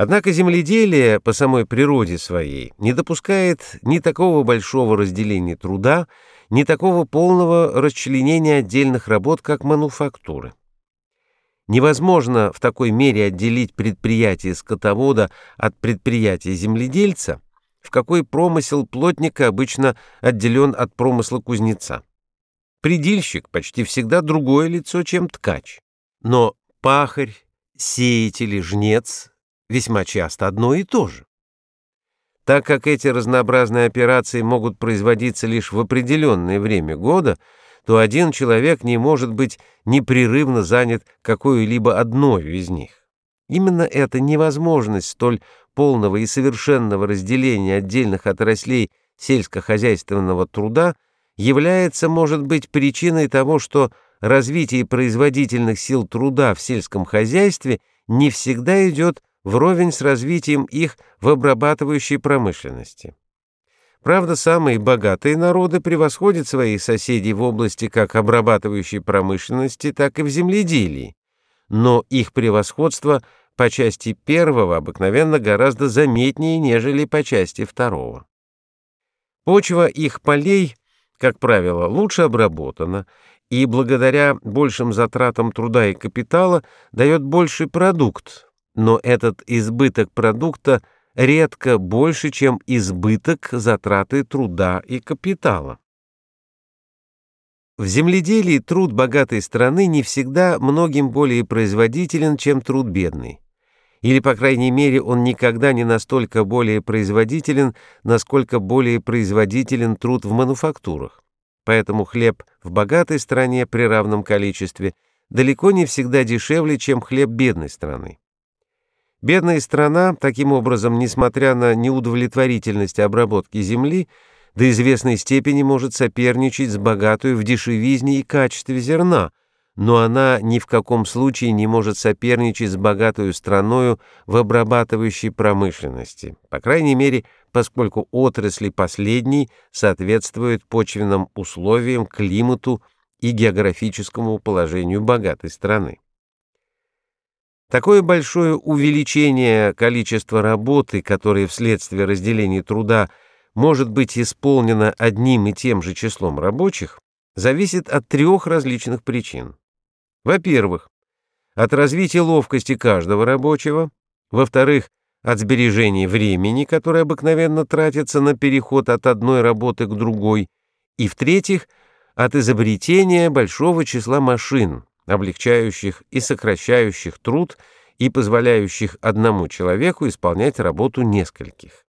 Однако земледелие по самой природе своей не допускает ни такого большого разделения труда, ни такого полного расчленения отдельных работ, как мануфактуры. Невозможно в такой мере отделить предприятие скотовода от предприятия земледельца, в какой промысел плотника обычно отделен от промысла кузнеца. Предильщик почти всегда другое лицо, чем ткач. Но пахарь, сеятель и жнец весьма часто одно и то же. Так как эти разнообразные операции могут производиться лишь в определенное время года, то один человек не может быть непрерывно занят какой-либо одной из них. Именно эта невозможность столь полного и совершенного разделения отдельных отраслей сельскохозяйственного труда является, может быть, причиной того, что развитие производительных сил труда в сельском хозяйстве не всегда идет вровень с развитием их в обрабатывающей промышленности. Правда, самые богатые народы превосходят своих соседей в области как обрабатывающей промышленности, так и в земледелии, но их превосходство по части первого обыкновенно гораздо заметнее, нежели по части второго. Почва их полей, как правило, лучше обработана, и благодаря большим затратам труда и капитала дает больший продукт, но этот избыток продукта редко больше, чем избыток затраты труда и капитала. В земледелии труд богатой страны не всегда многим более производителен, чем труд бедный. Или, по крайней мере, он никогда не настолько более производителен, насколько более производителен труд в мануфактурах. Поэтому хлеб в богатой стране при равном количестве далеко не всегда дешевле, чем хлеб бедной страны. Бедная страна, таким образом, несмотря на неудовлетворительность обработки земли, до известной степени может соперничать с богатой в дешевизне и качестве зерна, но она ни в каком случае не может соперничать с богатой страною в обрабатывающей промышленности, по крайней мере, поскольку отрасли последней соответствуют почвенным условиям, климату и географическому положению богатой страны. Такое большое увеличение количества работы, которое вследствие разделения труда может быть исполнено одним и тем же числом рабочих, зависит от трех различных причин. Во-первых, от развития ловкости каждого рабочего, во-вторых, от сбережения времени, которое обыкновенно тратится на переход от одной работы к другой, и, в-третьих, от изобретения большого числа машин, облегчающих и сокращающих труд и позволяющих одному человеку исполнять работу нескольких.